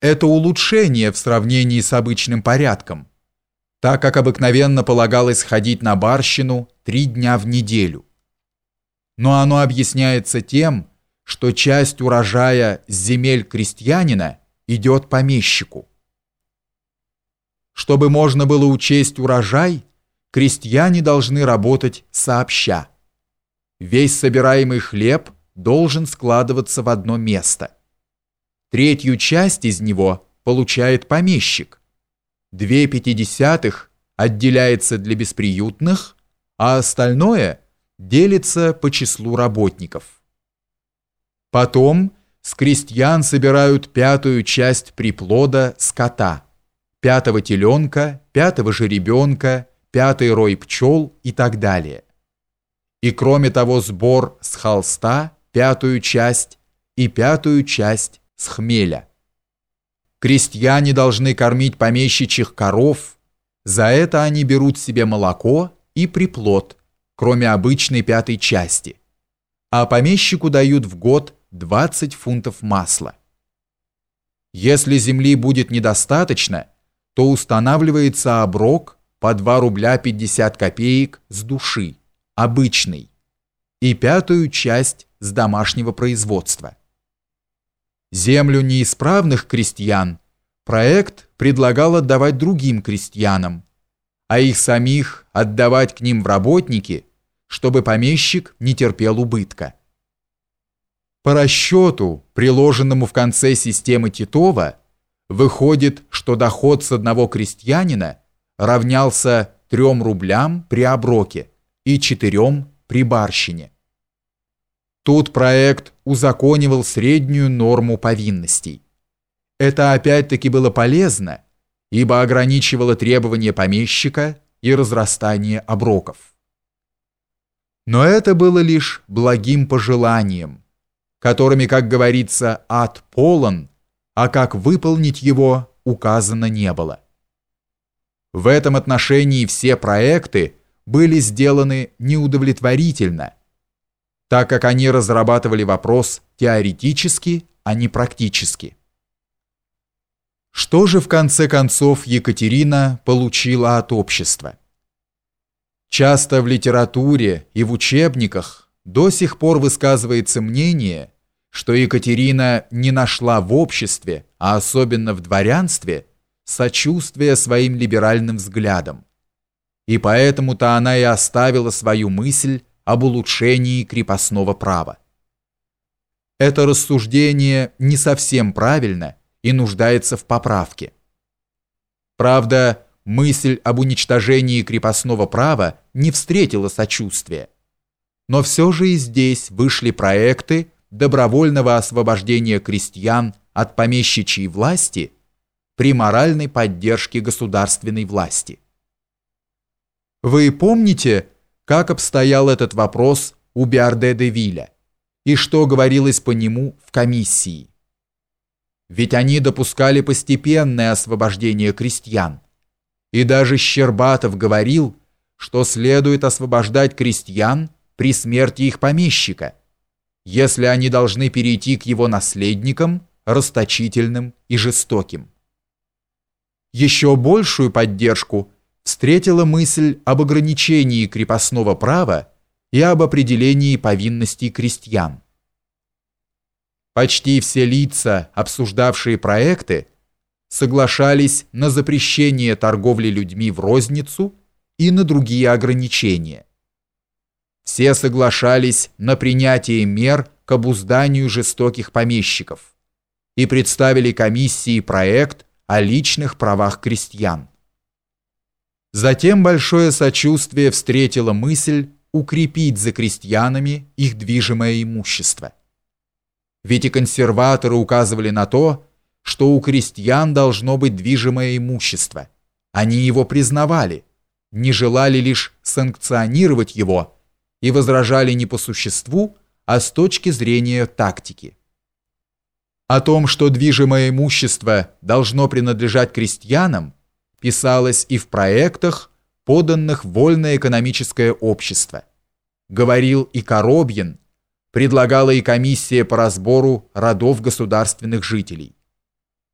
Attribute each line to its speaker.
Speaker 1: Это улучшение в сравнении с обычным порядком, так как обыкновенно полагалось ходить на барщину три дня в неделю. Но оно объясняется тем, что часть урожая с земель крестьянина идет помещику. Чтобы можно было учесть урожай, крестьяне должны работать сообща. Весь собираемый хлеб должен складываться в одно место. Третью часть из него получает помещик. Две пятидесятых отделяется для бесприютных, а остальное делится по числу работников. Потом с крестьян собирают пятую часть приплода скота, пятого теленка, пятого жеребенка, пятый рой пчел и так далее. И кроме того сбор с холста, пятую часть и пятую часть с хмеля. Крестьяне должны кормить помещичьих коров, за это они берут себе молоко и приплод, кроме обычной пятой части, а помещику дают в год 20 фунтов масла. Если земли будет недостаточно, то устанавливается оброк по 2 рубля 50 копеек с души, обычный, и пятую часть с домашнего производства. Землю неисправных крестьян проект предлагал отдавать другим крестьянам, а их самих отдавать к ним в работники, чтобы помещик не терпел убытка. По расчету, приложенному в конце системы Титова, выходит, что доход с одного крестьянина равнялся 3 рублям при оброке и 4 при барщине. Тут проект узаконивал среднюю норму повинностей. Это опять-таки было полезно, ибо ограничивало требования помещика и разрастание оброков. Но это было лишь благим пожеланием – которыми, как говорится, ад полон, а как выполнить его указано не было. В этом отношении все проекты были сделаны неудовлетворительно, так как они разрабатывали вопрос теоретически, а не практически. Что же в конце концов Екатерина получила от общества? Часто в литературе и в учебниках до сих пор высказывается мнение, что Екатерина не нашла в обществе, а особенно в дворянстве, сочувствия своим либеральным взглядам. И поэтому-то она и оставила свою мысль об улучшении крепостного права. Это рассуждение не совсем правильно и нуждается в поправке. Правда, мысль об уничтожении крепостного права не встретила сочувствия. Но все же и здесь вышли проекты добровольного освобождения крестьян от помещичьей власти при моральной поддержке государственной власти. Вы помните, как обстоял этот вопрос у Биарде де Вилля и что говорилось по нему в комиссии? Ведь они допускали постепенное освобождение крестьян. И даже Щербатов говорил, что следует освобождать крестьян при смерти их помещика, если они должны перейти к его наследникам, расточительным и жестоким. Еще большую поддержку встретила мысль об ограничении крепостного права и об определении повинностей крестьян. Почти все лица, обсуждавшие проекты, соглашались на запрещение торговли людьми в розницу и на другие ограничения. Все соглашались на принятие мер к обузданию жестоких помещиков и представили комиссии проект о личных правах крестьян. Затем большое сочувствие встретила мысль укрепить за крестьянами их движимое имущество. Ведь и консерваторы указывали на то, что у крестьян должно быть движимое имущество. Они его признавали, не желали лишь санкционировать его, и возражали не по существу, а с точки зрения тактики. О том, что движимое имущество должно принадлежать крестьянам, писалось и в проектах, поданных вольное экономическое общество. Говорил и Коробьин, предлагала и комиссия по разбору родов государственных жителей.